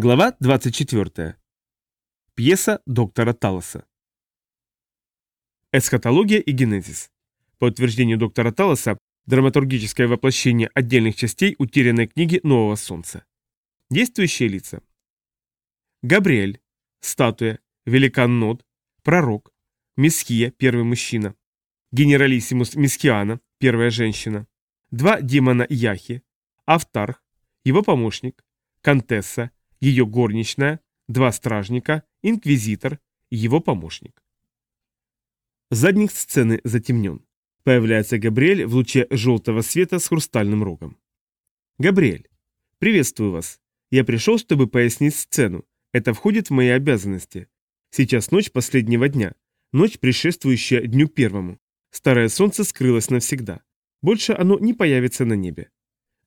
Глава 24. Пьеса доктора Талоса. Эсхатология и генезис. По утверждению доктора Талоса, драматургическое воплощение отдельных частей утерянной книги Нового Солнца. Действующие лица. Габриэль, статуя, великан Нод, пророк, Месхия, первый мужчина, генералиссимус Месхиана, первая женщина, два демона Яхи, Автарх, его помощник, Контесса, ее горничная, два стражника, инквизитор и его помощник. Задник сцены затемнен. Появляется Габриэль в луче желтого света с хрустальным рогом. Габриэль, приветствую вас. Я пришел, чтобы пояснить сцену. Это входит в мои обязанности. Сейчас ночь последнего дня. Ночь, предшествующая дню первому. Старое солнце скрылось навсегда. Больше оно не появится на небе.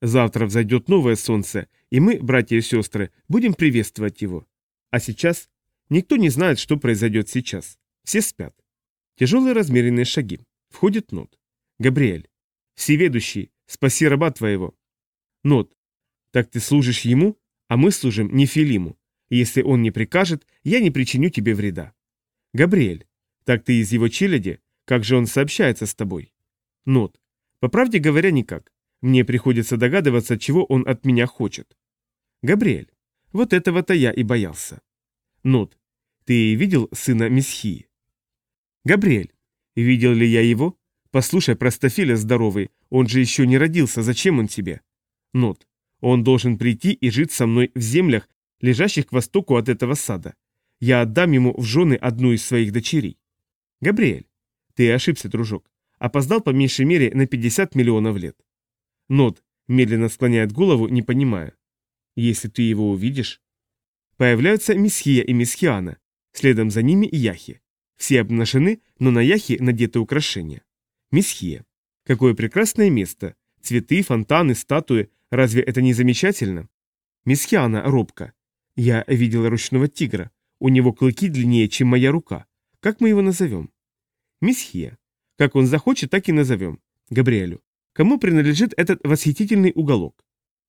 Завтра взойдет новое солнце, и мы, братья и сестры, будем приветствовать его. А сейчас? Никто не знает, что произойдет сейчас. Все спят. Тяжелые размеренные шаги. Входит Нот. Габриэль. Всеведущий, спаси раба твоего. Нот. Так ты служишь ему, а мы служим Нефилиму. Если он не прикажет, я не причиню тебе вреда. Габриэль. Так ты из его челяди, как же он сообщается с тобой? Нот. По правде говоря, никак. Мне приходится догадываться, чего он от меня хочет. Габриэль, вот этого-то я и боялся. Нот, ты видел сына Месхии? Габриэль, видел ли я его? Послушай, простофиля здоровый, он же еще не родился, зачем он тебе? Нот, он должен прийти и жить со мной в землях, лежащих к востоку от этого сада. Я отдам ему в жены одну из своих дочерей. Габриэль, ты ошибся, дружок. Опоздал по меньшей мере на 50 миллионов лет. Нот медленно склоняет голову, не понимая. Если ты его увидишь... Появляются Месхия и Месхиана, следом за ними Яхи. Все обнажены, но на Яхе надеты украшения. Месхия. Какое прекрасное место. Цветы, фонтаны, статуи. Разве это не замечательно? Месхиана робко. Я видела ручного тигра. У него клыки длиннее, чем моя рука. Как мы его назовем? Месхия. Как он захочет, так и назовем. Габриэлю. Кому принадлежит этот восхитительный уголок?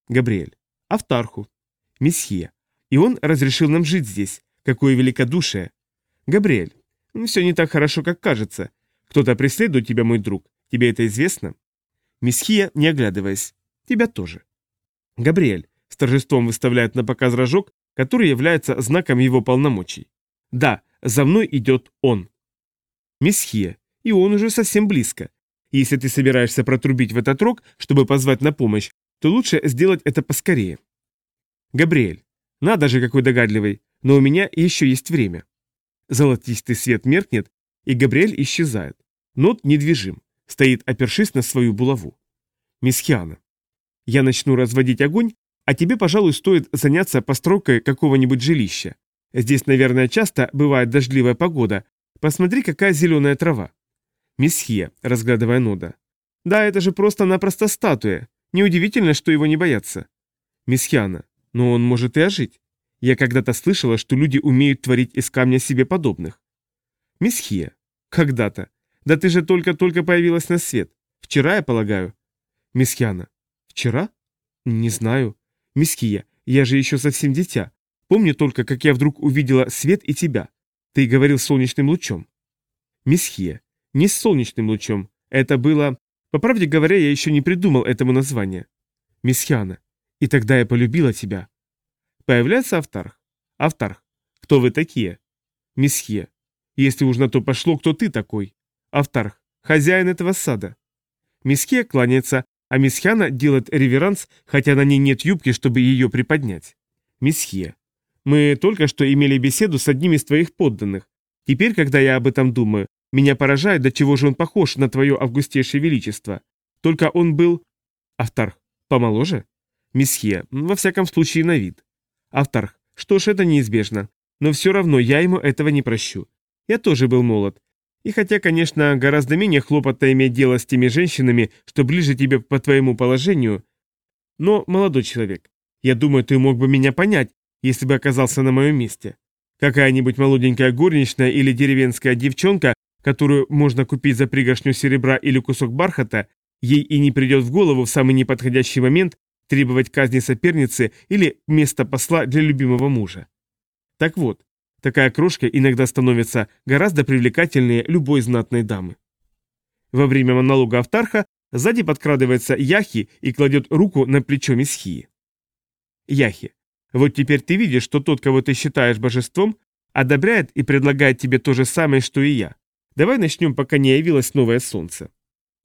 Габриэль. Автарху. Месхия. И он разрешил нам жить здесь. Какое великодушие. Габриэль. Все не так хорошо, как кажется. Кто-то преследует тебя, мой друг. Тебе это известно? Месхия, не оглядываясь. Тебя тоже. Габриэль. С торжеством выставляет на показ рожок, который является знаком его полномочий. Да, за мной идет он. Месхия. И он уже совсем близко. Если ты собираешься протрубить в этот рог, чтобы позвать на помощь, то лучше сделать это поскорее. Габриэль. Надо же, какой догадливый, но у меня еще есть время. Золотистый свет меркнет, и Габриэль исчезает. Нот недвижим, стоит, опершись на свою булаву. Мисхиана. Я начну разводить огонь, а тебе, пожалуй, стоит заняться постройкой какого-нибудь жилища. Здесь, наверное, часто бывает дождливая погода. Посмотри, какая зеленая трава. Месхия, разглядывая Нода. «Да, это же просто-напросто статуя. Неудивительно, что его не боятся». Месхиана. «Но он может и ожить. Я когда-то слышала, что люди умеют творить из камня себе подобных». Месхия. «Когда-то. Да ты же только-только появилась на свет. Вчера, я полагаю». Месхиана. «Вчера? Не знаю. Месхия, я же еще совсем дитя. Помню только, как я вдруг увидела свет и тебя. Ты говорил солнечным лучом». Месхия. Не с солнечным лучом. Это было... По правде говоря, я еще не придумал этому названия. Мисхиана. И тогда я полюбила тебя. Появляется Автарх. Автарх. Кто вы такие? Месхия. Если уж на то пошло, кто ты такой? Автарх. Хозяин этого сада. Месхия кланяется, а Мисхиана делает реверанс, хотя на ней нет юбки, чтобы ее приподнять. Месхия. Мы только что имели беседу с одним из твоих подданных. Теперь, когда я об этом думаю, меня поражает, до чего же он похож на твое августейшее величество. Только он был... Автарх, помоложе? Месье, во всяком случае на вид. Автарх, что ж, это неизбежно. Но все равно я ему этого не прощу. Я тоже был молод. И хотя, конечно, гораздо менее хлопотно иметь дело с теми женщинами, что ближе тебе по твоему положению, но, молодой человек, я думаю, ты мог бы меня понять, если бы оказался на моем месте. Какая-нибудь молоденькая горничная или деревенская девчонка которую можно купить за пригоршню серебра или кусок бархата, ей и не придет в голову в самый неподходящий момент требовать казни соперницы или места посла для любимого мужа. Так вот, такая крошка иногда становится гораздо привлекательнее любой знатной дамы. Во время монолога Автарха сзади подкрадывается Яхи и кладет руку на плечо Месхии. Яхи, вот теперь ты видишь, что тот, кого ты считаешь божеством, одобряет и предлагает тебе то же самое, что и я. Давай начнем, пока не явилось новое солнце.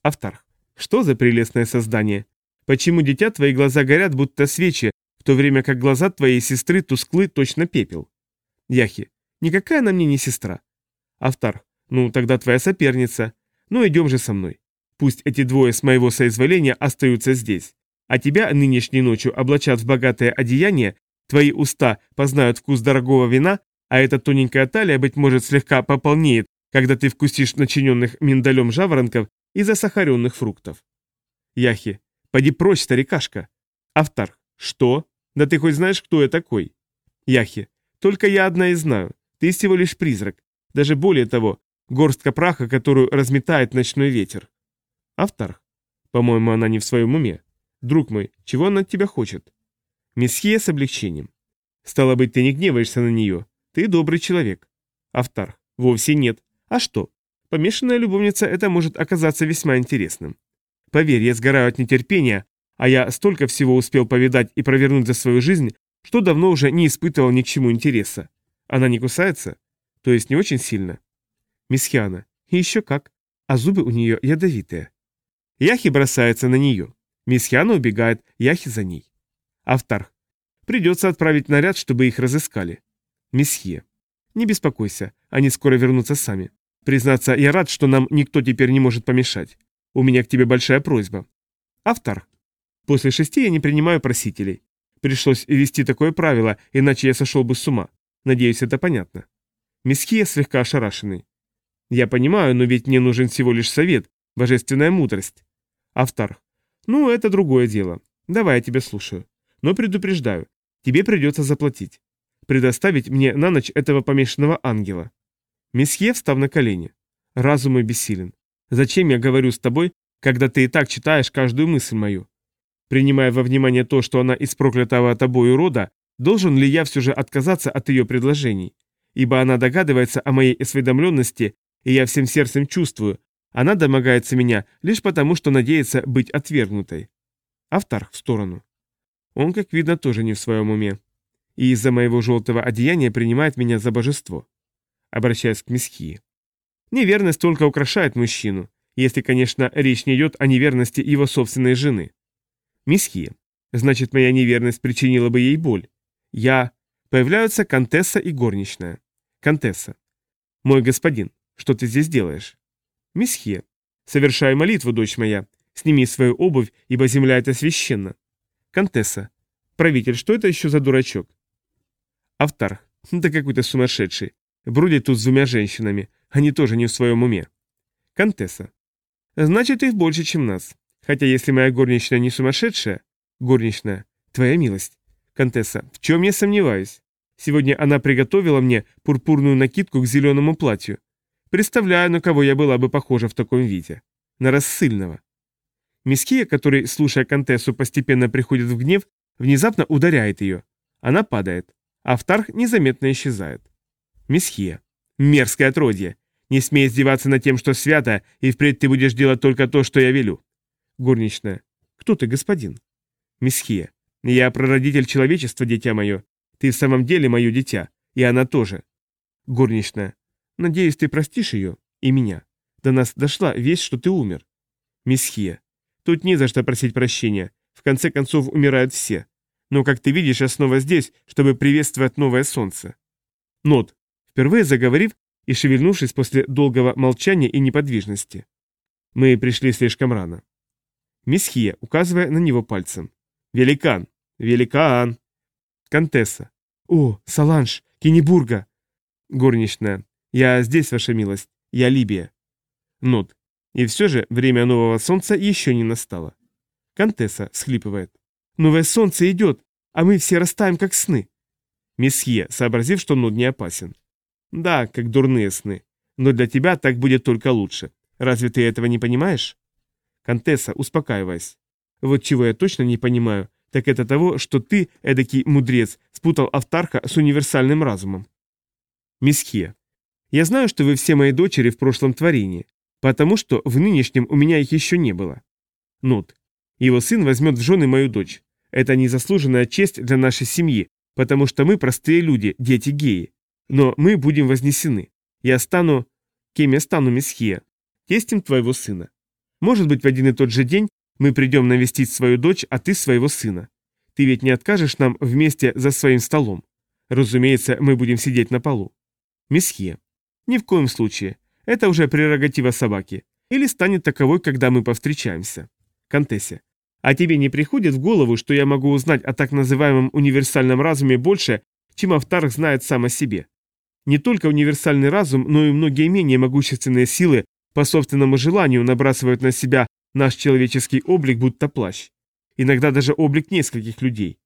Автарх, что за прелестное создание? Почему, дитя, твои глаза горят, будто свечи, в то время как глаза твоей сестры тусклы точно пепел? Яхи, никакая она мне не сестра. Автарх, ну тогда твоя соперница. Ну идем же со мной. Пусть эти двое с моего соизволения остаются здесь. А тебя нынешней ночью облачат в богатое одеяние, твои уста познают вкус дорогого вина, а эта тоненькая талия, быть может, слегка пополнеет, когда ты вкусишь начиненных миндалем жаворонков и засахаренных фруктов. Яхи. Поди прочь, старикашка. Автарх. Что? Да ты хоть знаешь, кто я такой? Яхи. Только я одна и знаю. Ты всего лишь призрак. Даже более того, горстка праха, которую разметает ночной ветер. Автарх. По-моему, она не в своем уме. Друг мой, чего она от тебя хочет? Месье с облегчением. Стало быть, ты не гневаешься на нее. Ты добрый человек. Автарх. Вовсе нет. А что? Помешанная любовница это может оказаться весьма интересным. Поверь, я сгораю от нетерпения, а я столько всего успел повидать и провернуть за свою жизнь, что давно уже не испытывал ни к чему интереса. Она не кусается? То есть не очень сильно? Мисхиана. Еще как. А зубы у нее ядовитые. Яхи бросается на нее. Мисхиана убегает, Яхи за ней. Автарх. Придется отправить наряд, чтобы их разыскали. Месье. Не беспокойся, они скоро вернутся сами. Признаться, я рад, что нам никто теперь не может помешать. У меня к тебе большая просьба. Автор. После шести я не принимаю просителей. Пришлось ввести такое правило, иначе я сошел бы с ума. Надеюсь, это понятно. Месхия слегка ошарашенный. Я понимаю, но ведь мне нужен всего лишь совет, божественная мудрость. Автор. Ну, это другое дело. Давай, я тебя слушаю. Но предупреждаю, тебе придется заплатить. Предоставить мне на ночь этого помешанного ангела. Месье, встав на колени. Разум и бессилен. Зачем я говорю с тобой, когда ты и так читаешь каждую мысль мою? Принимая во внимание то, что она из проклятого тобою рода, должен ли я все же отказаться от ее предложений? Ибо она догадывается о моей осведомленности, и я всем сердцем чувствую, она домогается меня лишь потому, что надеется быть отвергнутой. Автор в сторону. Он, как видно, тоже не в своем уме. И из-за моего желтого одеяния принимает меня за божество обращаясь к Месхии. Неверность только украшает мужчину, если, конечно, речь не идет о неверности его собственной жены. Месхия. Значит, моя неверность причинила бы ей боль. Я... Появляются Контесса и горничная. Контесса. Мой господин, что ты здесь делаешь? Месхия. Совершай молитву, дочь моя. Сними свою обувь, ибо земля это священна. Контесса. Правитель, что это еще за дурачок? Автарх. Да какой-то сумасшедший. Бродит тут с двумя женщинами. Они тоже не в своем уме. Контесса. Значит, их больше, чем нас. Хотя если моя горничная не сумасшедшая... Горничная. Твоя милость. Контесса. В чем я сомневаюсь? Сегодня она приготовила мне пурпурную накидку к зеленому платью. Представляю, на кого я была бы похожа в таком виде. На рассыльного. Миския, который, слушая Контессу, постепенно приходит в гнев, внезапно ударяет ее. Она падает. Автарх незаметно исчезает. Месхия. Мерзкое отродье. Не смей издеваться над тем, что свято, и впредь ты будешь делать только то, что я велю. Горничная. Кто ты, господин? Месхия. Я прародитель человечества, дитя мое. Ты в самом деле мое дитя, и она тоже. Горничная. Надеюсь, ты простишь ее и меня. До нас дошла весть, что ты умер. Месхия. Тут не за что просить прощения. В конце концов, умирают все. Но, как ты видишь, я снова здесь, чтобы приветствовать новое солнце. Нот, впервые заговорив и шевельнувшись после долгого молчания и неподвижности. Мы пришли слишком рано. Месхия, указывая на него пальцем. «Великан! Великан!» Контесса. «О, Саланж! Кеннибурга!» Горничная. «Я здесь, ваша милость. Я Либия». Нот. И все же время нового солнца еще не настало. Контесса схлипывает. «Новое солнце идет, а мы все растаем, как сны». Месье, сообразив, что Нод не опасен. Да, как дурные сны. Но для тебя так будет только лучше. Разве ты этого не понимаешь? Контесса, успокаиваясь. Вот чего я точно не понимаю, так это того, что ты, эдакий мудрец, спутал Автарха с универсальным разумом. Мисхе. Я знаю, что вы все мои дочери в прошлом творении, потому что в нынешнем у меня их еще не было. Нот. Его сын возьмет в жены мою дочь. Это незаслуженная честь для нашей семьи, потому что мы простые люди, дети геи. Но мы будем вознесены. Я стану... Кем я стану, месье? Тестем твоего сына. Может быть, в один и тот же день мы придем навестить свою дочь, а ты своего сына. Ты ведь не откажешь нам вместе за своим столом. Разумеется, мы будем сидеть на полу. Месье. Ни в коем случае. Это уже прерогатива собаки. Или станет таковой, когда мы повстречаемся. Контессе. А тебе не приходит в голову, что я могу узнать о так называемом универсальном разуме больше, чем Автарх знает сам о себе? Не только универсальный разум, но и многие менее могущественные силы по собственному желанию набрасывают на себя наш человеческий облик, будто плащ. Иногда даже облик нескольких людей.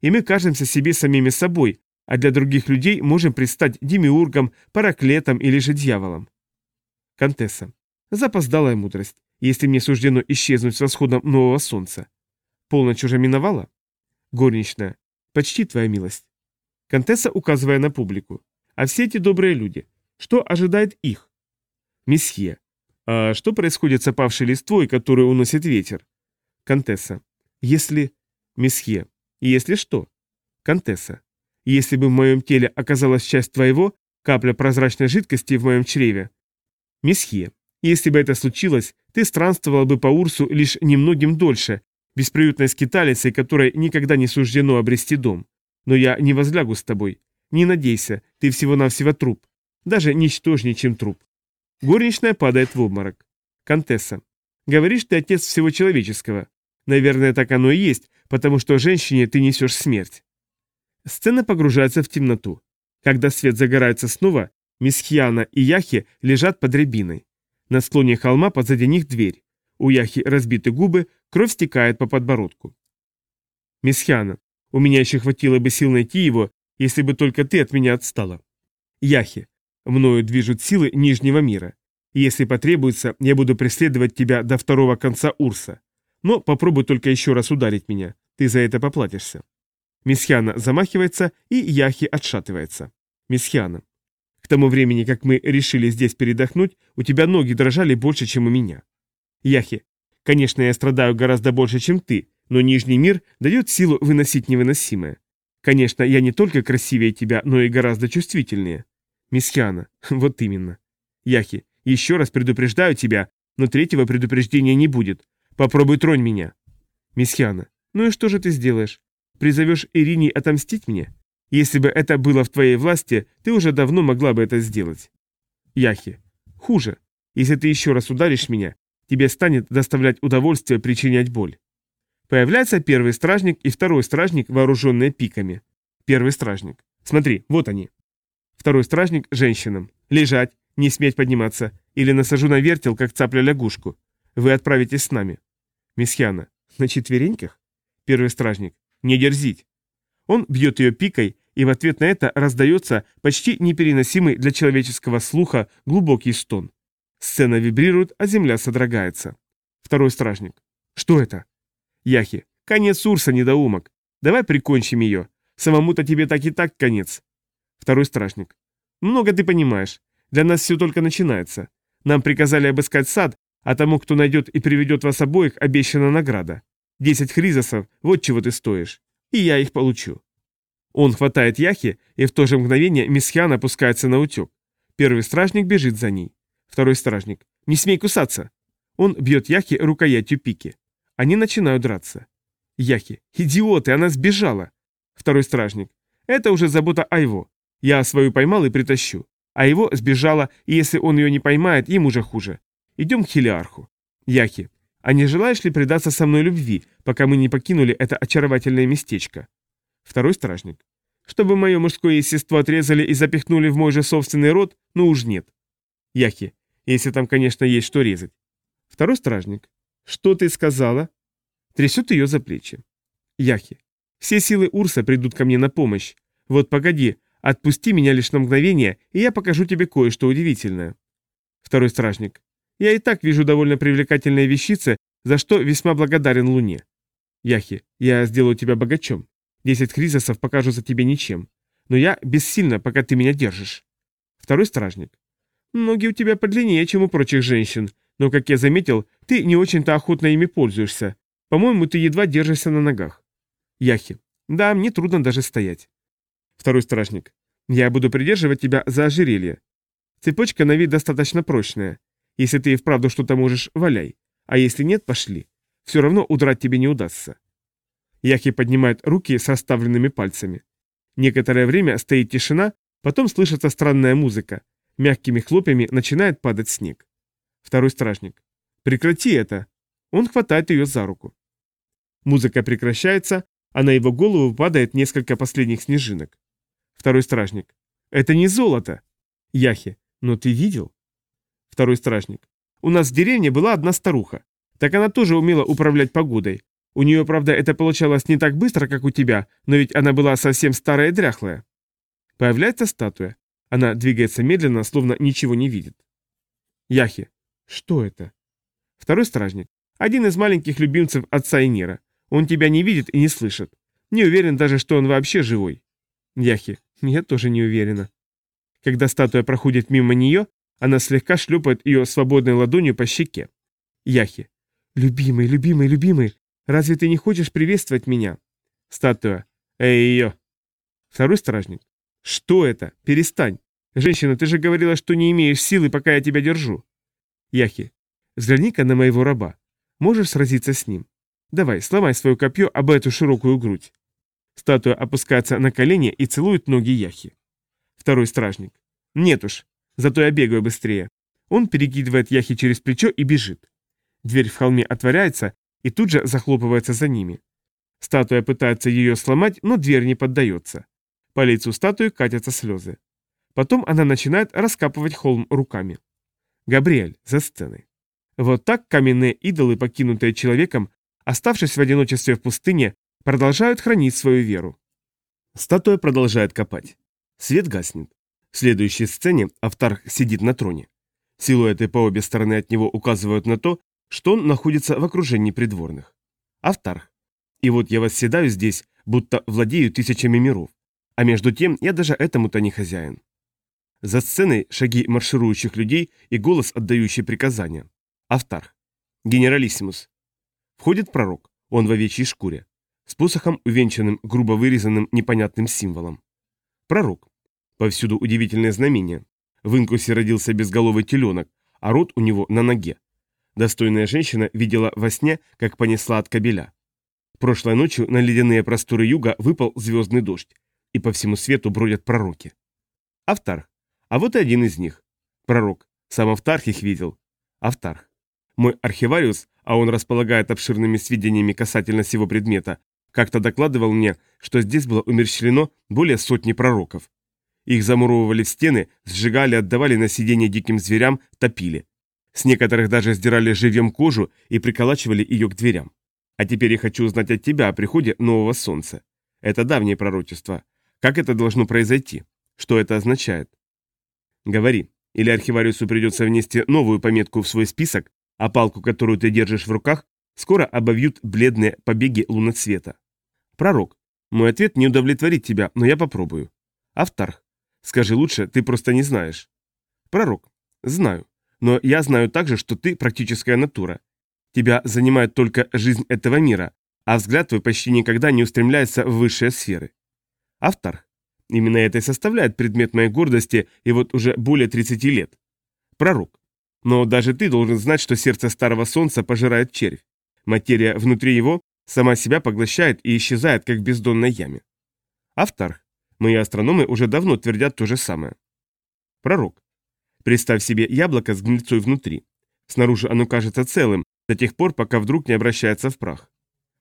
И мы кажемся себе самими собой, а для других людей можем предстать демиургом, параклетом или же дьяволом. Контесса. Запоздалая мудрость если мне суждено исчезнуть с восходом нового солнца. Полночь уже миновала? Горничная. Почти твоя милость. Контесса, указывая на публику. А все эти добрые люди, что ожидает их? Месье. А что происходит с опавшей листвой, которую уносит ветер? Контесса. Если... Месье. Если что? Контесса. Если бы в моем теле оказалась часть твоего, капля прозрачной жидкости в моем чреве. Месье. Если бы это случилось, ты странствовал бы по Урсу лишь немногим дольше, бесприютной скиталицей, которой никогда не суждено обрести дом. Но я не возлягу с тобой. Не надейся, ты всего-навсего труп. Даже ничтожнее, чем труп. Горничная падает в обморок. Контесса. Говоришь, ты отец всего человеческого. Наверное, так оно и есть, потому что женщине ты несешь смерть. Сцена погружается в темноту. Когда свет загорается снова, мисс Хьяна и Яхи лежат под рябиной. На склоне холма позади них дверь. У Яхи разбиты губы, кровь стекает по подбородку. Мисхиана, у меня еще хватило бы сил найти его, если бы только ты от меня отстала. Яхи, мною движут силы Нижнего мира. Если потребуется, я буду преследовать тебя до второго конца Урса. Но попробуй только еще раз ударить меня. Ты за это поплатишься. Мисхиана замахивается, и Яхи отшатывается. Мисхиана. К тому времени, как мы решили здесь передохнуть, у тебя ноги дрожали больше, чем у меня. Яхи, конечно, я страдаю гораздо больше, чем ты, но Нижний мир дает силу выносить невыносимое. Конечно, я не только красивее тебя, но и гораздо чувствительнее. Мисхиана, вот именно. Яхи, еще раз предупреждаю тебя, но третьего предупреждения не будет. Попробуй тронь меня. Мисхиана, ну и что же ты сделаешь? Призовешь Ирине отомстить мне? Если бы это было в твоей власти, ты уже давно могла бы это сделать. Яхи. Хуже. Если ты еще раз ударишь меня, тебе станет доставлять удовольствие причинять боль. Появляется первый стражник и второй стражник, вооруженные пиками. Первый стражник. Смотри, вот они. Второй стражник женщинам. Лежать, не сметь подниматься, или насажу на вертел, как цапля лягушку. Вы отправитесь с нами. Месхиана. На четвереньках? Первый стражник. Не дерзить. Он бьет ее пикой, и в ответ на это раздается почти непереносимый для человеческого слуха глубокий стон. Сцена вибрирует, а земля содрогается. Второй стражник. Что это? Яхи. Конец Урса, недоумок. Давай прикончим ее. Самому-то тебе так и так конец. Второй стражник. Много ты понимаешь. Для нас все только начинается. Нам приказали обыскать сад, а тому, кто найдет и приведет вас обоих, обещана награда. Десять хризосов, вот чего ты стоишь. И я их получу. Он хватает Яхи, и в то же мгновение Мисхиан опускается на утек. Первый стражник бежит за ней. Второй стражник. «Не смей кусаться!» Он бьет Яхи рукоятью пики. Они начинают драться. Яхи. «Идиоты, она сбежала!» Второй стражник. «Это уже забота Айво. Я свою поймал и притащу. А его сбежала, и если он ее не поймает, им уже хуже. Идем к Хелиарху. Яхи. А не желаешь ли предаться со мной любви, пока мы не покинули это очаровательное местечко?» Второй стражник. Чтобы мое мужское естество отрезали и запихнули в мой же собственный род, ну уж нет. Яхи. Если там, конечно, есть что резать. Второй стражник. Что ты сказала? Трясет ее за плечи. Яхи. Все силы Урса придут ко мне на помощь. Вот погоди, отпусти меня лишь на мгновение, и я покажу тебе кое-что удивительное. Второй стражник. Я и так вижу довольно привлекательные вещицы, за что весьма благодарен Луне. Яхи, я сделаю тебя богачом. Десять кризисов покажутся тебе ничем. Но я бессильна, пока ты меня держишь. Второй стражник. Ноги у тебя подлиннее, чем у прочих женщин, но, как я заметил, ты не очень-то охотно ими пользуешься. По-моему, ты едва держишься на ногах. Яхи. Да, мне трудно даже стоять. Второй стражник. Я буду придерживать тебя за ожерелье. Цепочка на вид достаточно прочная. Если ты и вправду что-то можешь, валяй. А если нет, пошли. Все равно удрать тебе не удастся. Яхи поднимает руки с расставленными пальцами. Некоторое время стоит тишина, потом слышится странная музыка. Мягкими хлопьями начинает падать снег. Второй стражник. Прекрати это. Он хватает ее за руку. Музыка прекращается, а на его голову падает несколько последних снежинок. Второй стражник. Это не золото. Яхи. Но ты видел? Второй стражник. У нас в деревне была одна старуха. Так она тоже умела управлять погодой. У нее, правда, это получалось не так быстро, как у тебя, но ведь она была совсем старая и дряхлая. Появляется статуя. Она двигается медленно, словно ничего не видит. Яхи. Что это? Второй стражник. Один из маленьких любимцев отца Инира. Он тебя не видит и не слышит. Не уверен даже, что он вообще живой. Яхи. Я тоже не уверена. Когда статуя проходит мимо нее, она слегка шлепает ее свободной ладонью по щеке. Яхи. «Любимый, любимый, любимый, разве ты не хочешь приветствовать меня?» Статуя. «Эй, ее!» Второй стражник. «Что это? Перестань! Женщина, ты же говорила, что не имеешь силы, пока я тебя держу!» Яхи. «Взгляни-ка на моего раба. Можешь сразиться с ним? Давай, сломай свое копье об эту широкую грудь». Статуя опускается на колени и целует ноги Яхи. Второй стражник. «Нет уж, зато я бегаю быстрее». Он перекидывает Яхи через плечо и бежит. Дверь в холме отворяется и тут же захлопывается за ними. Статуя пытается ее сломать, но дверь не поддается. По лицу статуи катятся слезы. Потом она начинает раскапывать холм руками. Габриэль за сценой. Вот так каменные идолы, покинутые человеком, оставшись в одиночестве в пустыне, продолжают хранить свою веру. Статуя продолжает копать. Свет гаснет. В следующей сцене Автарх сидит на троне. Силуэты по обе стороны от него указывают на то, что он находится в окружении придворных. Автарх. И вот я восседаю здесь, будто владею тысячами миров. А между тем я даже этому-то не хозяин. За сценой шаги марширующих людей и голос, отдающий приказания. Автарх. Генералиссимус. Входит пророк, он в овечьей шкуре, с посохом, увенчанным грубо вырезанным непонятным символом. Пророк. Повсюду удивительное знамение. В инкусе родился безголовый теленок, а рот у него на ноге. Достойная женщина видела во сне, как понесла от кабеля. Прошлой ночью на ледяные просторы юга выпал звездный дождь, и по всему свету бродят пророки. Автарх. А вот и один из них. Пророк. Сам Автарх их видел. Автарх. Мой архивариус, а он располагает обширными сведениями касательно всего предмета, как-то докладывал мне, что здесь было умерщвлено более сотни пророков. Их замуровывали в стены, сжигали, отдавали на сиденье диким зверям, топили. С некоторых даже сдирали живьем кожу и приколачивали ее к дверям. А теперь я хочу узнать от тебя о приходе нового солнца. Это давнее пророчество. Как это должно произойти? Что это означает? Говори, или архивариусу придется внести новую пометку в свой список, а палку, которую ты держишь в руках, скоро обовьют бледные побеги луноцвета. Пророк, мой ответ не удовлетворит тебя, но я попробую. Автарх, скажи лучше, ты просто не знаешь. Пророк, знаю. Но я знаю также, что ты практическая натура. Тебя занимает только жизнь этого мира, а взгляд твой почти никогда не устремляется в высшие сферы. Автор. Именно это и составляет предмет моей гордости и вот уже более 30 лет. Пророк. Но даже ты должен знать, что сердце старого солнца пожирает червь. Материя внутри его сама себя поглощает и исчезает, как в бездонной яме. Автор. Мои астрономы уже давно твердят то же самое. Пророк. Представь себе яблоко с гнильцой внутри. Снаружи оно кажется целым, до тех пор, пока вдруг не обращается в прах.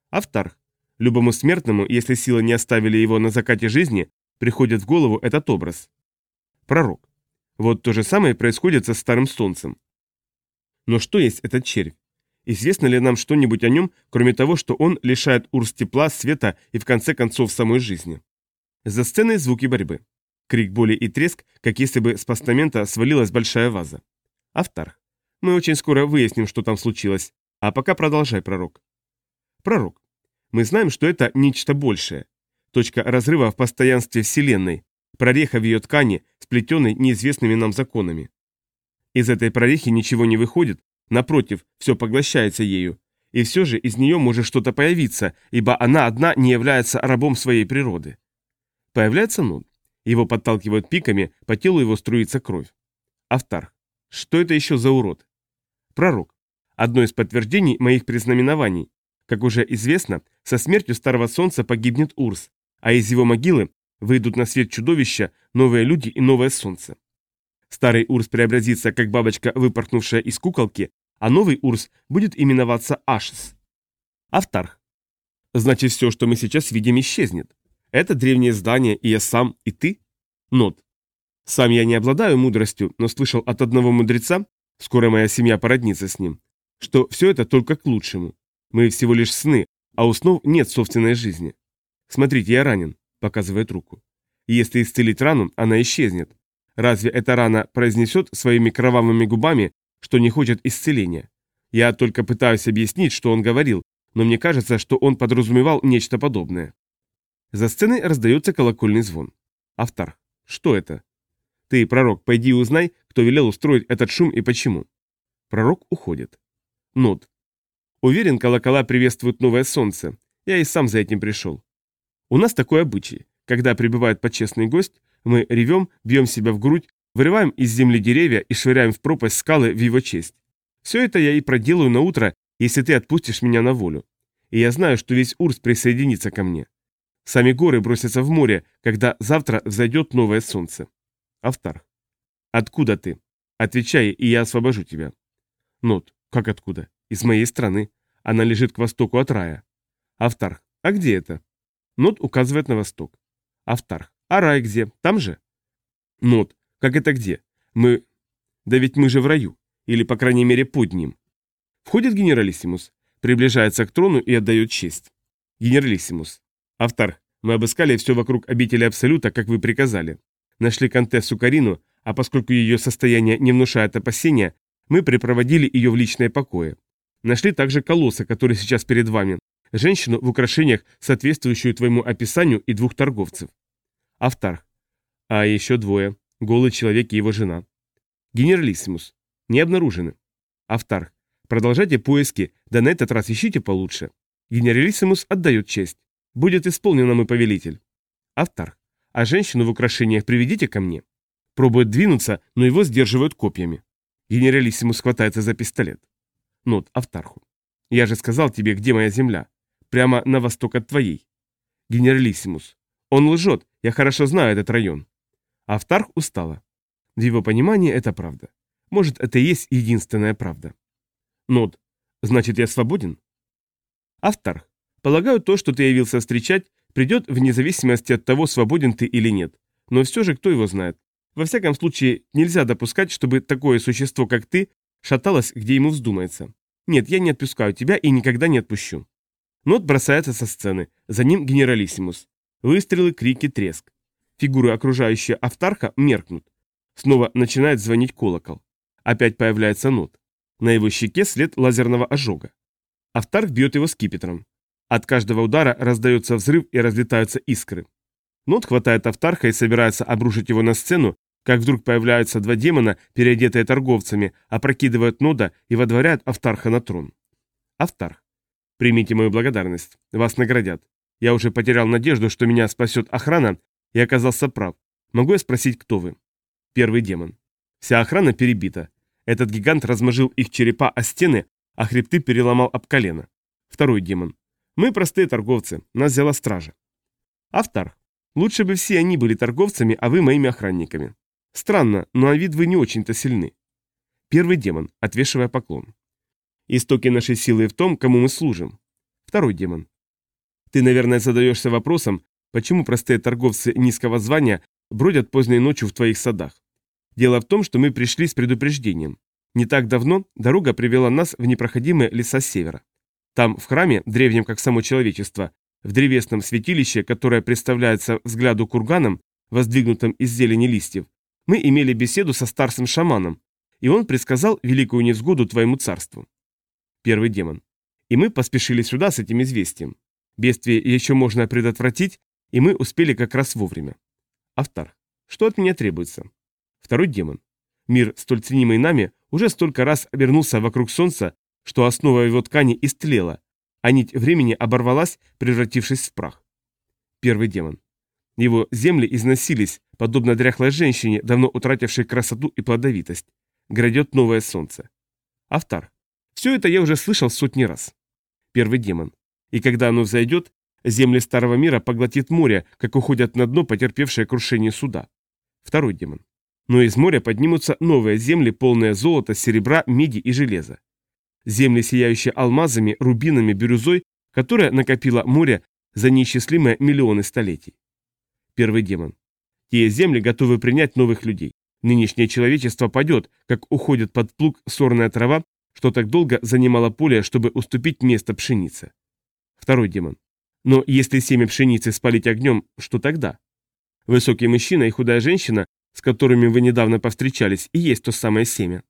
Автарх. Любому смертному, если силы не оставили его на закате жизни, приходит в голову этот образ. Пророк. Вот то же самое происходит со Старым Солнцем. Но что есть этот червь? Известно ли нам что-нибудь о нем, кроме того, что он лишает Урс тепла, света и в конце концов самой жизни? За сценой звуки борьбы. Крик боли и треск, как если бы с постамента свалилась большая ваза. Автарх. Мы очень скоро выясним, что там случилось. А пока продолжай, пророк. Пророк. Мы знаем, что это нечто большее. Точка разрыва в постоянстве Вселенной, прореха в ее ткани, сплетенной неизвестными нам законами. Из этой прорехи ничего не выходит, напротив, все поглощается ею, и все же из нее может что-то появиться, ибо она одна не является рабом своей природы. Появляется нод. Его подталкивают пиками, по телу его струится кровь. Автар. Что это еще за урод? Пророк. Одно из подтверждений моих признаменований. Как уже известно, со смертью Старого Солнца погибнет Урс, а из его могилы выйдут на свет чудовища, новые люди и новое Солнце. Старый Урс преобразится, как бабочка, выпорхнувшая из куколки, а новый Урс будет именоваться Ашес. Автарх. Значит, все, что мы сейчас видим, исчезнет. Это древнее здание, и я сам, и ты? Нот. Сам я не обладаю мудростью, но слышал от одного мудреца, скоро моя семья породнится с ним, что все это только к лучшему. Мы всего лишь сны, а у снов нет собственной жизни. Смотрите, я ранен, показывает руку. Если исцелить рану, она исчезнет. Разве эта рана произнесет своими кровавыми губами, что не хочет исцеления? Я только пытаюсь объяснить, что он говорил, но мне кажется, что он подразумевал нечто подобное. За сценой раздается колокольный звон. Автор. Что это? Ты, пророк, пойди узнай, кто велел устроить этот шум и почему. Пророк уходит. Нот. Уверен, колокола приветствуют новое солнце. Я и сам за этим пришел. У нас такой обычай. Когда прибывает почестный гость, мы ревем, бьем себя в грудь, вырываем из земли деревья и швыряем в пропасть скалы в его честь. Все это я и проделаю на утро, если ты отпустишь меня на волю. И я знаю, что весь Урс присоединится ко мне. Сами горы бросятся в море, когда завтра взойдет новое солнце. Автар. Откуда ты? Отвечай, и я освобожу тебя. Нот. Как откуда? Из моей страны. Она лежит к востоку от рая. Автар. А где это? Нот указывает на восток. Автар. А рай где? Там же? Нот. Как это где? Мы... Да ведь мы же в раю. Или, по крайней мере, под ним. Входит генералиссимус, приближается к трону и отдает честь. Генералиссимус. Автор, мы обыскали все вокруг обители Абсолюта, как вы приказали. Нашли Контессу Карину, а поскольку ее состояние не внушает опасения, мы припроводили ее в личное покое. Нашли также колосса, который сейчас перед вами, женщину в украшениях, соответствующую твоему описанию, и двух торговцев. Автор. А еще двое. Голый человек и его жена. Генералиссимус. Не обнаружены. Автор. Продолжайте поиски, да на этот раз ищите получше. Генералиссимус отдает честь. Будет исполнено, мой повелитель. Автор. А женщину в украшениях приведите ко мне. Пробует двинуться, но его сдерживают копьями. Генералиссимус хватается за пистолет. Нот Автарху. Я же сказал тебе, где моя земля. Прямо на восток от твоей. Генералиссимус. Он лжет, я хорошо знаю этот район. Автарх устала. В его понимании это правда. Может, это и есть единственная правда. Нот. Значит, я свободен? Автарх. Полагаю, то, что ты явился встречать, придет вне зависимости от того, свободен ты или нет. Но все же, кто его знает? Во всяком случае, нельзя допускать, чтобы такое существо, как ты, шаталось, где ему вздумается. Нет, я не отпускаю тебя и никогда не отпущу. Нот бросается со сцены, за ним генералиссимус. Выстрелы, крики, треск. Фигуры, окружающие Автарха, меркнут. Снова начинает звонить колокол. Опять появляется Нот. На его щеке след лазерного ожога. Автарх бьет его скипетром. От каждого удара раздается взрыв и разлетаются искры. Нот хватает Автарха и собирается обрушить его на сцену, как вдруг появляются два демона, переодетые торговцами, опрокидывают Нода и водворяют Автарха на трон. Автарх. Примите мою благодарность. Вас наградят. Я уже потерял надежду, что меня спасет охрана, и оказался прав. Могу я спросить, кто вы? Первый демон. Вся охрана перебита. Этот гигант размажил их черепа о стены, а хребты переломал об колено. Второй демон. Мы простые торговцы, нас взяла стража. Автор. Лучше бы все они были торговцами, а вы моими охранниками. Странно, но на вид вы не очень-то сильны. Первый демон, отвешивая поклон. Истоки нашей силы в том, кому мы служим. Второй демон. Ты, наверное, задаешься вопросом, почему простые торговцы низкого звания бродят поздней ночью в твоих садах. Дело в том, что мы пришли с предупреждением. Не так давно дорога привела нас в непроходимые леса севера. Там, в храме, древнем как само человечество, в древесном святилище, которое представляется взгляду курганом, воздвигнутым из зелени листьев, мы имели беседу со старшим шаманом, и он предсказал великую невзгоду твоему царству. Первый демон. И мы поспешили сюда с этим известием. Бедствие еще можно предотвратить, и мы успели как раз вовремя. Автар. Что от меня требуется? Второй демон. Мир, столь ценимый нами, уже столько раз обернулся вокруг Солнца, что основа его ткани истлела, а нить времени оборвалась, превратившись в прах. Первый демон. Его земли износились, подобно дряхлой женщине, давно утратившей красоту и плодовитость. Грядет новое солнце. Автар. Все это я уже слышал сотни раз. Первый демон. И когда оно взойдет, земли старого мира поглотит море, как уходят на дно потерпевшее крушение суда. Второй демон. Но из моря поднимутся новые земли, полные золота, серебра, меди и железа. Земли, сияющие алмазами, рубинами, бирюзой, которая накопила море за неисчислимые миллионы столетий. Первый демон. Те земли готовы принять новых людей. Нынешнее человечество падет, как уходит под плуг сорная трава, что так долго занимала поле, чтобы уступить место пшенице. Второй демон. Но если семя пшеницы спалить огнем, что тогда? Высокий мужчина и худая женщина, с которыми вы недавно повстречались, и есть то самое семя.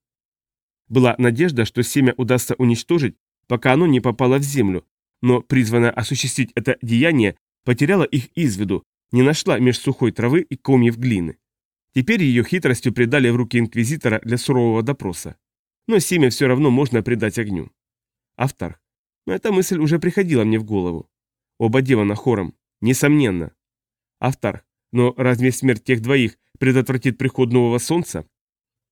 Была надежда, что семя удастся уничтожить, пока оно не попало в землю, но призванная осуществить это деяние потеряла их из виду, не нашла меж сухой травы и комьев глины. Теперь ее хитростью предали в руки инквизитора для сурового допроса. Но семя все равно можно предать огню. Автар. Но эта мысль уже приходила мне в голову. Оба демона хором. Несомненно. Автар. Но разве смерть тех двоих предотвратит приход нового солнца?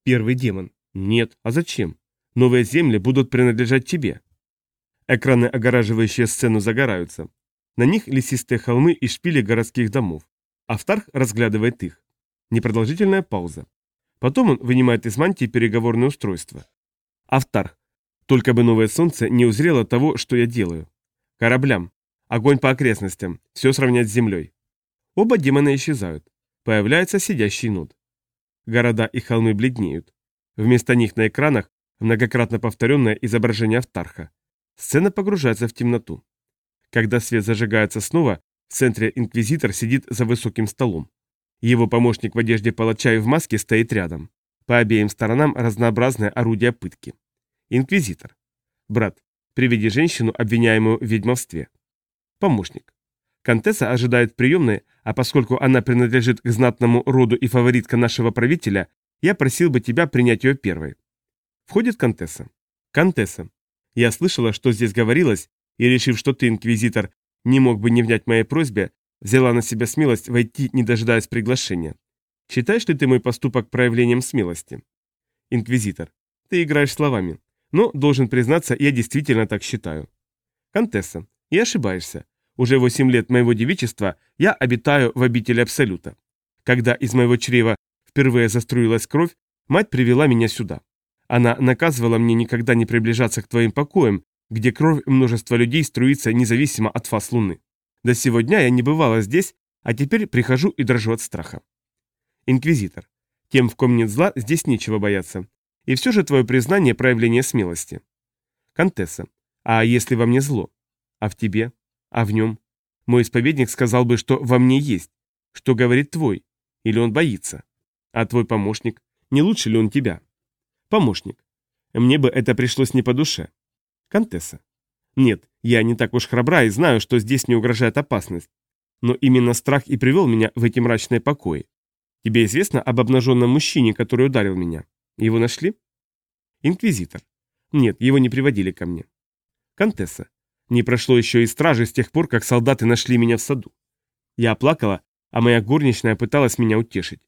Первый демон. Нет. А зачем? Новые земли будут принадлежать тебе. Экраны, огораживающие сцену, загораются. На них лесистые холмы и шпили городских домов. Автарх разглядывает их. Непродолжительная пауза. Потом он вынимает из мантии переговорное устройство. Автарх. Только бы новое солнце не узрело того, что я делаю. Кораблям. Огонь по окрестностям. Все сравнять с землей. Оба демона исчезают. Появляется сидящий нод. Города и холмы бледнеют. Вместо них на экранах многократно повторенное изображение Автарха. Сцена погружается в темноту. Когда свет зажигается снова, в центре инквизитор сидит за высоким столом. Его помощник в одежде палача и в маске стоит рядом. По обеим сторонам разнообразное орудие пытки. Инквизитор. Брат, приведи женщину, обвиняемую в ведьмовстве. Помощник. Контесса ожидает приемной, а поскольку она принадлежит к знатному роду и фаворитка нашего правителя, я просил бы тебя принять ее первой. Входит Контесса. Контесса. Я слышала, что здесь говорилось, и, решив, что ты, инквизитор, не мог бы не внять моей просьбе, взяла на себя смелость войти, не дожидаясь приглашения. Считаешь ли ты мой поступок проявлением смелости? Инквизитор. Ты играешь словами. Но, должен признаться, я действительно так считаю. Контесса. И ошибаешься. Уже восемь лет моего девичества я обитаю в обители Абсолюта. Когда из моего чрева впервые заструилась кровь, мать привела меня сюда. Она наказывала мне никогда не приближаться к твоим покоям, где кровь множества людей струится независимо от фаз Луны. До сего дня я не бывала здесь, а теперь прихожу и дрожу от страха. Инквизитор. Тем, в ком нет зла, здесь нечего бояться. И все же твое признание – проявление смелости. Контесса. А если во мне зло? А в тебе? А в нем? Мой исповедник сказал бы, что во мне есть. Что говорит твой? Или он боится? А твой помощник? Не лучше ли он тебя? Помощник. Мне бы это пришлось не по душе. Контесса. Нет, я не так уж храбра и знаю, что здесь не угрожает опасность. Но именно страх и привел меня в эти мрачные покои. Тебе известно об обнаженном мужчине, который ударил меня? Его нашли? Инквизитор. Нет, его не приводили ко мне. Контесса. Не прошло еще и стражи с тех пор, как солдаты нашли меня в саду. Я плакала, а моя горничная пыталась меня утешить.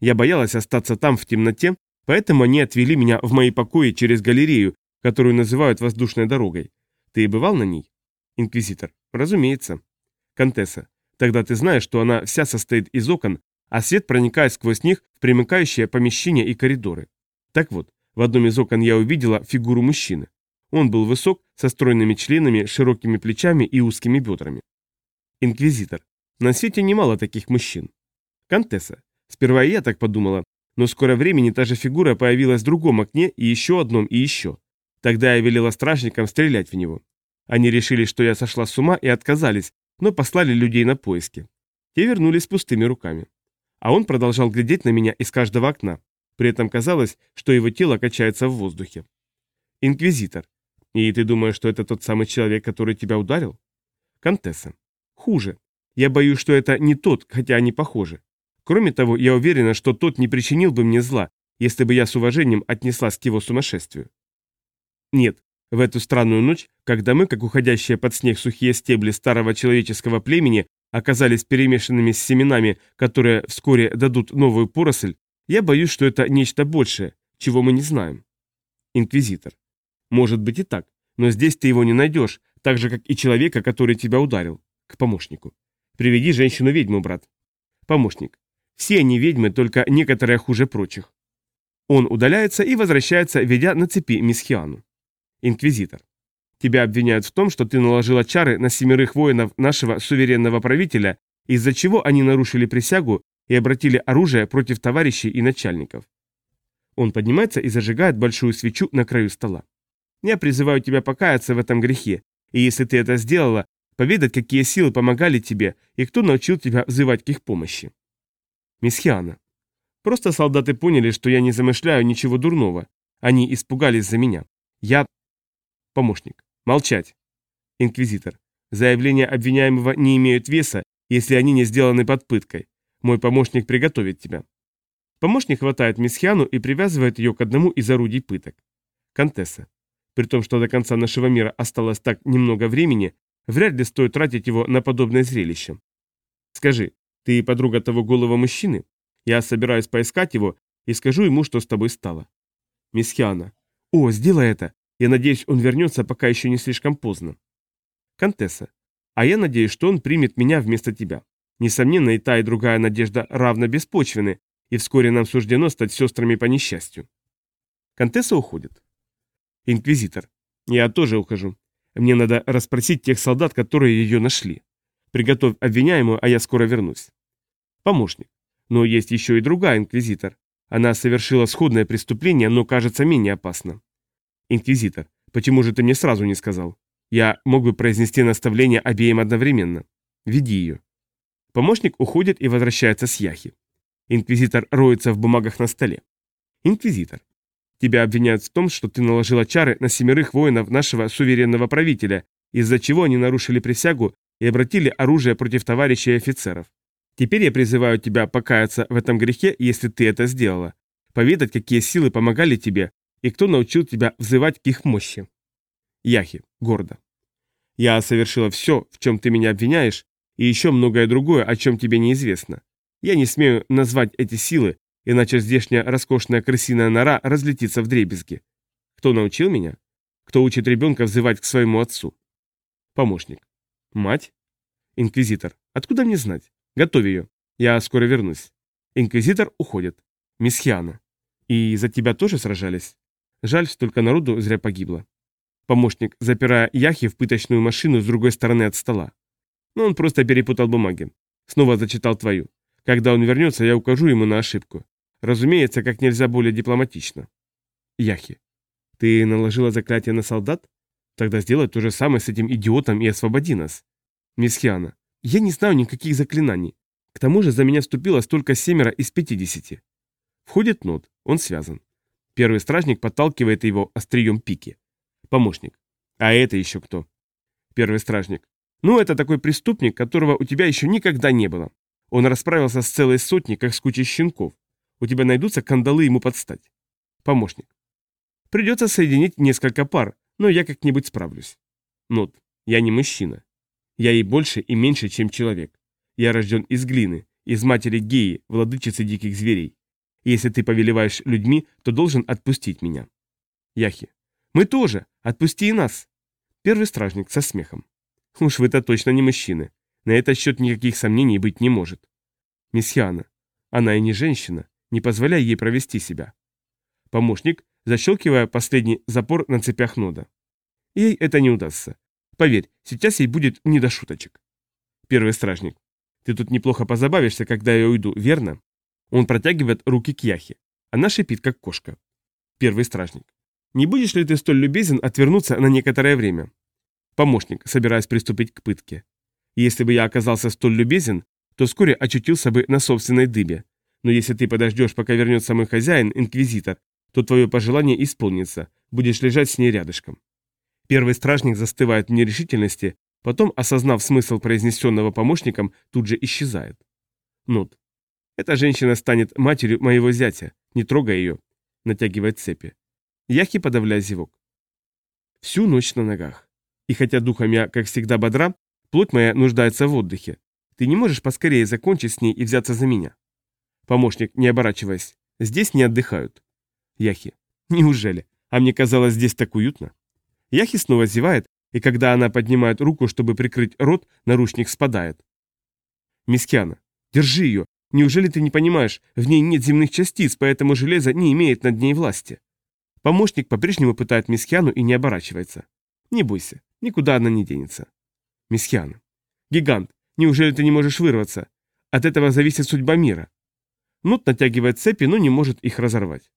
Я боялась остаться там в темноте Поэтому они отвели меня в мои покои через галерею, которую называют воздушной дорогой. Ты бывал на ней? Инквизитор. Разумеется. Контесса. Тогда ты знаешь, что она вся состоит из окон, а свет проникает сквозь них в примыкающие помещения и коридоры. Так вот, в одном из окон я увидела фигуру мужчины. Он был высок, со стройными членами, широкими плечами и узкими бедрами. Инквизитор. На свете немало таких мужчин. Контесса. Сперва я так подумала, но скоро времени та же фигура появилась в другом окне и еще одном и еще. Тогда я велела стражникам стрелять в него. Они решили, что я сошла с ума и отказались, но послали людей на поиски. Те вернулись пустыми руками. А он продолжал глядеть на меня из каждого окна. При этом казалось, что его тело качается в воздухе. Инквизитор. И ты думаешь, что это тот самый человек, который тебя ударил? Контесса. Хуже. Я боюсь, что это не тот, хотя они похожи. Кроме того, я уверена, что тот не причинил бы мне зла, если бы я с уважением отнеслась к его сумасшествию. Нет, в эту странную ночь, когда мы, как уходящие под снег сухие стебли старого человеческого племени, оказались перемешанными с семенами, которые вскоре дадут новую поросль, я боюсь, что это нечто большее, чего мы не знаем. Инквизитор. Может быть и так, но здесь ты его не найдешь, так же, как и человека, который тебя ударил. К помощнику. Приведи женщину-ведьму, брат. Помощник. Все они ведьмы, только некоторые хуже прочих. Он удаляется и возвращается, ведя на цепи Мисхиану. Инквизитор. Тебя обвиняют в том, что ты наложила чары на семерых воинов нашего суверенного правителя, из-за чего они нарушили присягу и обратили оружие против товарищей и начальников. Он поднимается и зажигает большую свечу на краю стола. Я призываю тебя покаяться в этом грехе, и если ты это сделала, поведать, какие силы помогали тебе и кто научил тебя взывать к их помощи. Мисхиана. Просто солдаты поняли, что я не замышляю ничего дурного. Они испугались за меня. Я... Помощник. Молчать. Инквизитор. Заявления обвиняемого не имеют веса, если они не сделаны под пыткой. Мой помощник приготовит тебя. Помощник хватает Мисхиану и привязывает ее к одному из орудий пыток. Контесса. При том, что до конца нашего мира осталось так немного времени, вряд ли стоит тратить его на подобное зрелище. Скажи, ты подруга того голого мужчины? Я собираюсь поискать его и скажу ему, что с тобой стало. Мисхиана. О, сделай это. Я надеюсь, он вернется, пока еще не слишком поздно. Контесса. А я надеюсь, что он примет меня вместо тебя. Несомненно, и та, и другая надежда равно беспочвены, и вскоре нам суждено стать сестрами по несчастью. Контесса уходит. Инквизитор. Я тоже ухожу. Мне надо расспросить тех солдат, которые ее нашли. Приготовь обвиняемую, а я скоро вернусь. Помощник. Но есть еще и другая инквизитор. Она совершила сходное преступление, но кажется менее опасно. Инквизитор. Почему же ты мне сразу не сказал? Я мог бы произнести наставление обеим одновременно. Веди ее. Помощник уходит и возвращается с Яхи. Инквизитор роется в бумагах на столе. Инквизитор. Тебя обвиняют в том, что ты наложила чары на семерых воинов нашего суверенного правителя, из-за чего они нарушили присягу и обратили оружие против товарищей и офицеров. Теперь я призываю тебя покаяться в этом грехе, если ты это сделала, поведать, какие силы помогали тебе и кто научил тебя взывать к их мощи. Яхи, гордо. Я совершила все, в чем ты меня обвиняешь, и еще многое другое, о чем тебе неизвестно. Я не смею назвать эти силы, иначе здешняя роскошная крысиная нора разлетится в дребезги. Кто научил меня? Кто учит ребенка взывать к своему отцу? Помощник. Мать? Инквизитор. Откуда мне знать? Готовь ее. Я скоро вернусь. Инквизитор уходит. Мисхиана. И за тебя тоже сражались? Жаль, столько народу зря погибло. Помощник, запирая Яхи в пыточную машину с другой стороны от стола. Но он просто перепутал бумаги. Снова зачитал твою. Когда он вернется, я укажу ему на ошибку. Разумеется, как нельзя более дипломатично. Яхи. Ты наложила заклятие на солдат? Тогда сделай то же самое с этим идиотом и освободи нас. Мисхиана. Я не знаю никаких заклинаний. К тому же за меня вступило столько семеро из пятидесяти. Входит Нот. Он связан. Первый стражник подталкивает его острием пики. Помощник. А это еще кто? Первый стражник. Ну, это такой преступник, которого у тебя еще никогда не было. Он расправился с целой сотней, как с кучей щенков. У тебя найдутся кандалы ему подстать. Помощник. Придется соединить несколько пар, но я как-нибудь справлюсь. Нот. Я не мужчина. Я и больше, и меньше, чем человек. Я рожден из глины, из матери Геи, владычицы диких зверей. Если ты повелеваешь людьми, то должен отпустить меня. Яхи. Мы тоже. Отпусти и нас. Первый стражник со смехом. Уж вы-то точно не мужчины. На этот счет никаких сомнений быть не может. Мисхиана. Она и не женщина. Не позволяй ей провести себя. Помощник, защелкивая последний запор на цепях нода. Ей это не удастся. Поверь, сейчас ей будет не до шуточек. Первый стражник. Ты тут неплохо позабавишься, когда я уйду, верно? Он протягивает руки к Яхе. Она шипит, как кошка. Первый стражник. Не будешь ли ты столь любезен отвернуться на некоторое время? Помощник, собираясь приступить к пытке. Если бы я оказался столь любезен, то вскоре очутился бы на собственной дыбе. Но если ты подождешь, пока вернется мой хозяин, инквизитор, то твое пожелание исполнится, будешь лежать с ней рядышком. Первый стражник застывает в нерешительности, Потом, осознав смысл произнесенного помощником, тут же исчезает. Нот. Эта женщина станет матерью моего зятя, не трогай ее, натягивает цепи. Яхи подавляя зевок. Всю ночь на ногах. И хотя духом я, как всегда, бодра, плоть моя нуждается в отдыхе. Ты не можешь поскорее закончить с ней и взяться за меня? Помощник, не оборачиваясь. Здесь не отдыхают. Яхи. Неужели? А мне казалось, здесь так уютно. Яхи снова зевает, и когда она поднимает руку, чтобы прикрыть рот, наручник спадает. Мискиана. Держи ее. Неужели ты не понимаешь, в ней нет земных частиц, поэтому железо не имеет над ней власти. Помощник по-прежнему пытает Мискиану и не оборачивается. Не бойся, никуда она не денется. Мискиана. Гигант, неужели ты не можешь вырваться? От этого зависит судьба мира. Нут натягивает цепи, но не может их разорвать.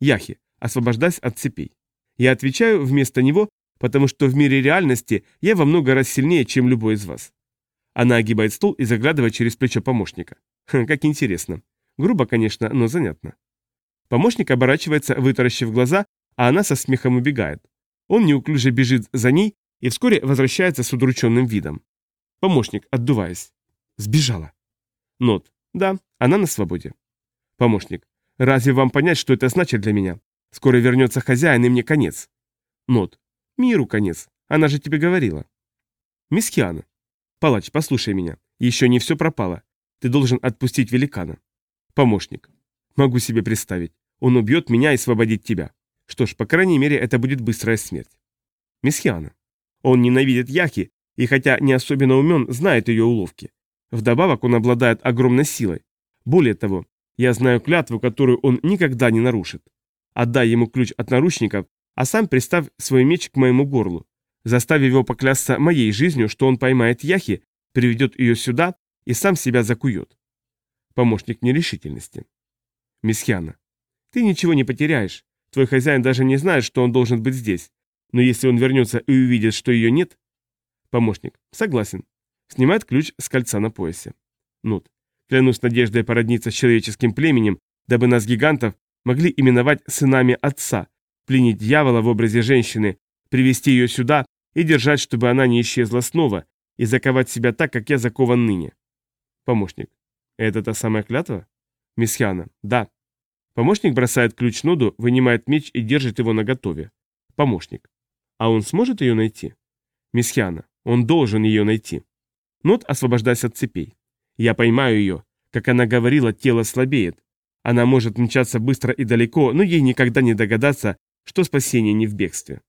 Яхи, освобождаясь от цепей. Я отвечаю вместо него, потому что в мире реальности я во много раз сильнее, чем любой из вас. Она огибает стол и заглядывает через плечо помощника. Как интересно. Грубо, конечно, но занятно. Помощник оборачивается, вытаращив глаза, а она со смехом убегает. Он неуклюже бежит за ней и вскоре возвращается с удрученным видом. Помощник, отдуваясь. Сбежала. Нот. Да, она на свободе. Помощник. Разве вам понять, что это значит для меня? Скоро вернется хозяин, и мне конец. Нот. Миру конец. Она же тебе говорила. Мисс Хиана. Палач, послушай меня. Еще не все пропало. Ты должен отпустить великана. Помощник. Могу себе представить. Он убьет меня и освободит тебя. Что ж, по крайней мере, это будет быстрая смерть. Мисс Хиана. Он ненавидит Яхи, и хотя не особенно умен, знает ее уловки. Вдобавок он обладает огромной силой. Более того, я знаю клятву, которую он никогда не нарушит. Отдай ему ключ от наручников, а сам приставь свой меч к моему горлу. Заставь его поклясться моей жизнью, что он поймает Яхи, приведет ее сюда и сам себя закует. Помощник нерешительности. Мисхиана. Ты ничего не потеряешь. Твой хозяин даже не знает, что он должен быть здесь. Но если он вернется и увидит, что ее нет... Помощник. Согласен. Снимает ключ с кольца на поясе. Нут. Клянусь надеждой породниться с человеческим племенем, дабы нас, гигантов, могли именовать сынами отца, пленить дьявола в образе женщины, привести ее сюда и держать, чтобы она не исчезла снова, и заковать себя так, как я закован ныне. Помощник. Это та самая клятва? Мисхиана. Да. Помощник бросает ключ Ноду, вынимает меч и держит его наготове. Помощник. А он сможет ее найти? Мисхиана. Он должен ее найти. Нот, освобождаясь от цепей. Я поймаю ее. Как она говорила, тело слабеет. Она может мчаться быстро и далеко, но ей никогда не догадаться, что спасение не в бегстве.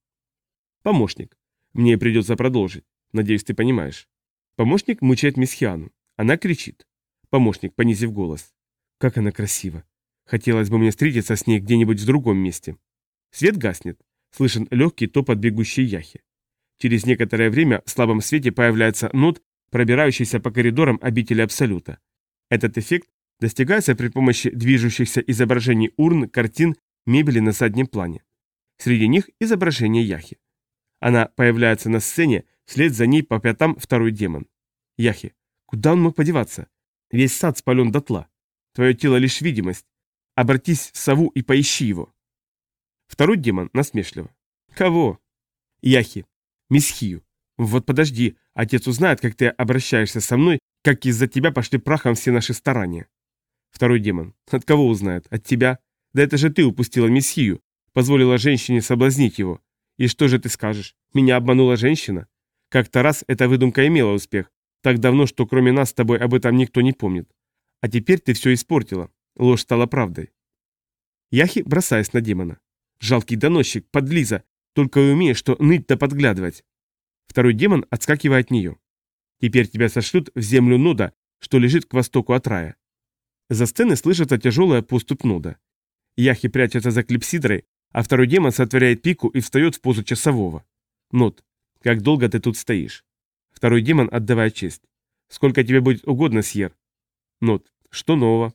Помощник. Мне придется продолжить. Надеюсь, ты понимаешь. Помощник мучает Мисхиану. Она кричит. Помощник, понизив голос. Как она красива. Хотелось бы мне встретиться с ней где-нибудь в другом месте. Свет гаснет. Слышен легкий топот бегущей яхи. Через некоторое время в слабом свете появляется нот, пробирающийся по коридорам обители Абсолюта. Этот эффект достигается при помощи движущихся изображений урн, картин, мебели на заднем плане. Среди них изображение Яхи. Она появляется на сцене, вслед за ней по пятам второй демон. Яхи. Куда он мог подеваться? Весь сад спален дотла. Твое тело лишь видимость. Обратись в сову и поищи его. Второй демон насмешливо. Кого? Яхи. Мисхию. Вот подожди, отец узнает, как ты обращаешься со мной, как из-за тебя пошли прахом все наши старания. Второй демон. От кого узнает? От тебя? Да это же ты упустила Мессию, позволила женщине соблазнить его. И что же ты скажешь? Меня обманула женщина? Как-то раз эта выдумка имела успех. Так давно, что кроме нас с тобой об этом никто не помнит. А теперь ты все испортила. Ложь стала правдой. Яхи, бросаясь на демона. Жалкий доносчик, подлиза, только и умеешь, что ныть да подглядывать. Второй демон отскакивает от нее. Теперь тебя сошлют в землю Нода, что лежит к востоку от рая. За сценой слышится тяжелая поступ Нода. Яхи прячется за клипсидрой, а второй демон сотворяет пику и встает в позу часового. Нод, как долго ты тут стоишь? Второй демон отдавая честь. Сколько тебе будет угодно, Сьер? Нод, что нового?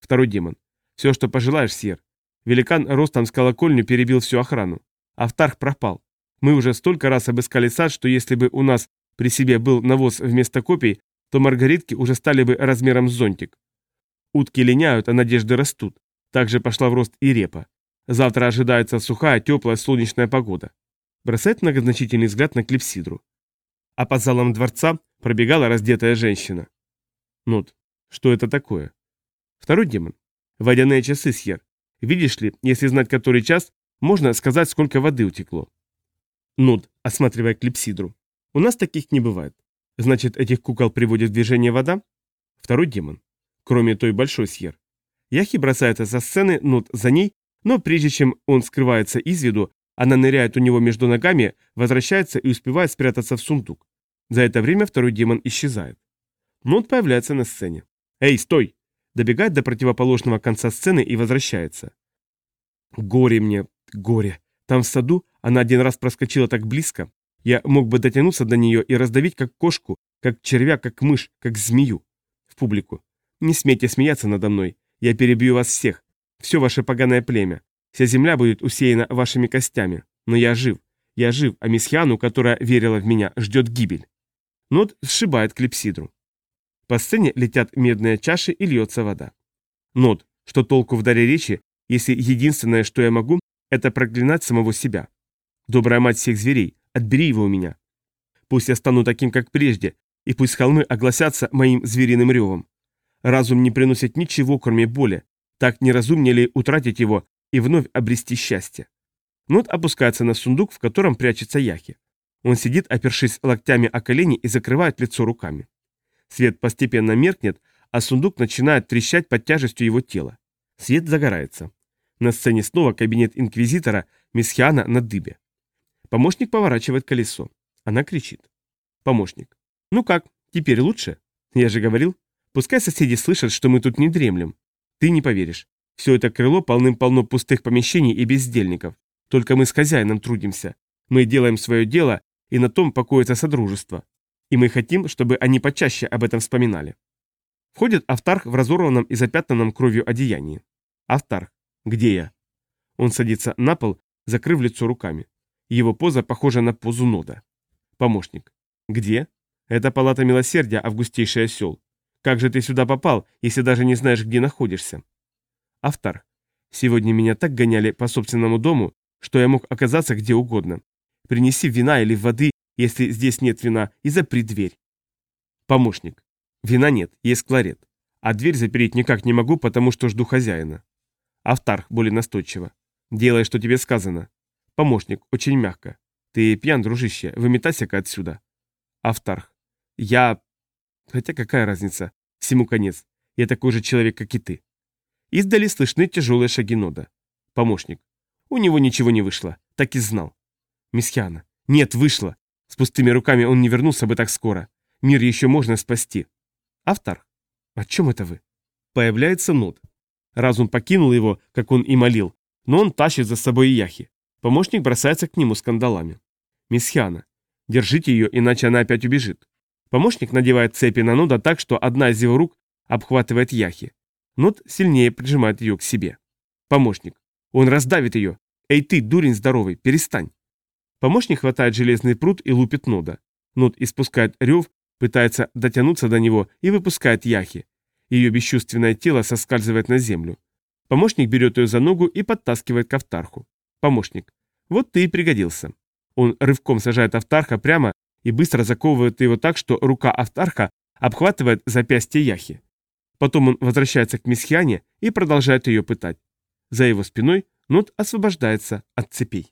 Второй демон. Все, что пожелаешь, Сьер. Великан ростом с колокольню перебил всю охрану. Автарх пропал. Мы уже столько раз обыскали сад, что если бы у нас при себе был навоз вместо копий, то маргаритки уже стали бы размером с зонтик. Утки линяют, а надежды растут. Также пошла в рост и репа. Завтра ожидается сухая, теплая, солнечная погода. Бросает многозначительный взгляд на клипсидру. а по залам дворца пробегала раздетая женщина. Нот, что это такое? Второй демон. Водяные часы, Сьер. Видишь ли, если знать который час, можно сказать, сколько воды утекло. Нот, осматривая клипсидру. У нас таких не бывает. Значит, этих кукол приводит в движение вода? Второй демон. Кроме той большой Сьер. Яхи бросается со сцены, Нот за ней, но прежде чем он скрывается из виду, она ныряет у него между ногами, возвращается и успевает спрятаться в сундук. За это время второй демон исчезает. Нот появляется на сцене. «Эй, стой!» Добегает до противоположного конца сцены и возвращается. Горе мне, горе. Там в саду она один раз проскочила так близко. Я мог бы дотянуться до нее и раздавить как кошку, как червя, как мышь, как змею. В публику. Не смейте смеяться надо мной. Я перебью вас всех. Все ваше поганое племя. Вся земля будет усеяна вашими костями. Но я жив. Я жив, а Мисхиану, которая верила в меня, ждет гибель. Нот сшибает клипсидру. По сцене летят медные чаши и льется вода. Нот, что толку в даре речи, если единственное, что я могу, это проклинать самого себя. Добрая мать всех зверей, отбери его у меня. Пусть я стану таким, как прежде, и пусть холмы огласятся моим звериным ревом. Разум не приносит ничего, кроме боли. Так неразумнее ли утратить его и вновь обрести счастье? Нот опускается на сундук, в котором прячется Яхи. Он сидит, опершись локтями о колени и закрывает лицо руками. Свет постепенно меркнет, а сундук начинает трещать под тяжестью его тела. Свет загорается. На сцене снова кабинет инквизитора, Мисхиана на дыбе. Помощник поворачивает колесо. Она кричит. Помощник. «Ну как, теперь лучше?» «Я же говорил. Пускай соседи слышат, что мы тут не дремлем. Ты не поверишь. Все это крыло полным-полно пустых помещений и бездельников. Только мы с хозяином трудимся. Мы делаем свое дело, и на том покоится содружество. И мы хотим, чтобы они почаще об этом вспоминали. Входит Автарх в разорванном и запятнанном кровью одеянии. Автарх. Где я? Он садится на пол, закрыв лицо руками. Его поза похожа на позу нода. Помощник. Где? Это палата милосердия, августейший осел. Как же ты сюда попал, если даже не знаешь, где находишься? Автор. Сегодня меня так гоняли по собственному дому, что я мог оказаться где угодно. Принеси вина или воды, если здесь нет вина, и запри дверь. Помощник. Вина нет, есть кларет. А дверь запереть никак не могу, потому что жду хозяина. Автарх более настойчиво. Делай, что тебе сказано. Помощник, очень мягко. Ты пьян, дружище, выметайся-ка отсюда. Автарх. Я... Хотя какая разница? Всему конец. Я такой же человек, как и ты. Издали слышны тяжелые шаги Нода. Помощник. У него ничего не вышло. Так и знал. Мисхиана. Нет, вышло. С пустыми руками он не вернулся бы так скоро. Мир еще можно спасти. Автор. О чем это вы? Появляется Нод. Разум покинул его, как он и молил, но он тащит за собой Яхи. Помощник бросается к нему скандалами. Мисхиана. Держите ее, иначе она опять убежит. Помощник надевает цепи на Нода так, что одна из его рук обхватывает Яхи. Нод сильнее прижимает ее к себе. Помощник. Он раздавит ее. Эй ты, дурень здоровый, перестань. Помощник хватает железный пруд и лупит Нода. Нод испускает рев, пытается дотянуться до него и выпускает Яхи. Ее бесчувственное тело соскальзывает на землю. Помощник берет ее за ногу и подтаскивает к Автарху. Помощник. Вот ты и пригодился. Он рывком сажает Автарха прямо и быстро заковывает его так, что рука Автарха обхватывает запястье Яхи. Потом он возвращается к Мисхиане и продолжает ее пытать. За его спиной Нот освобождается от цепей.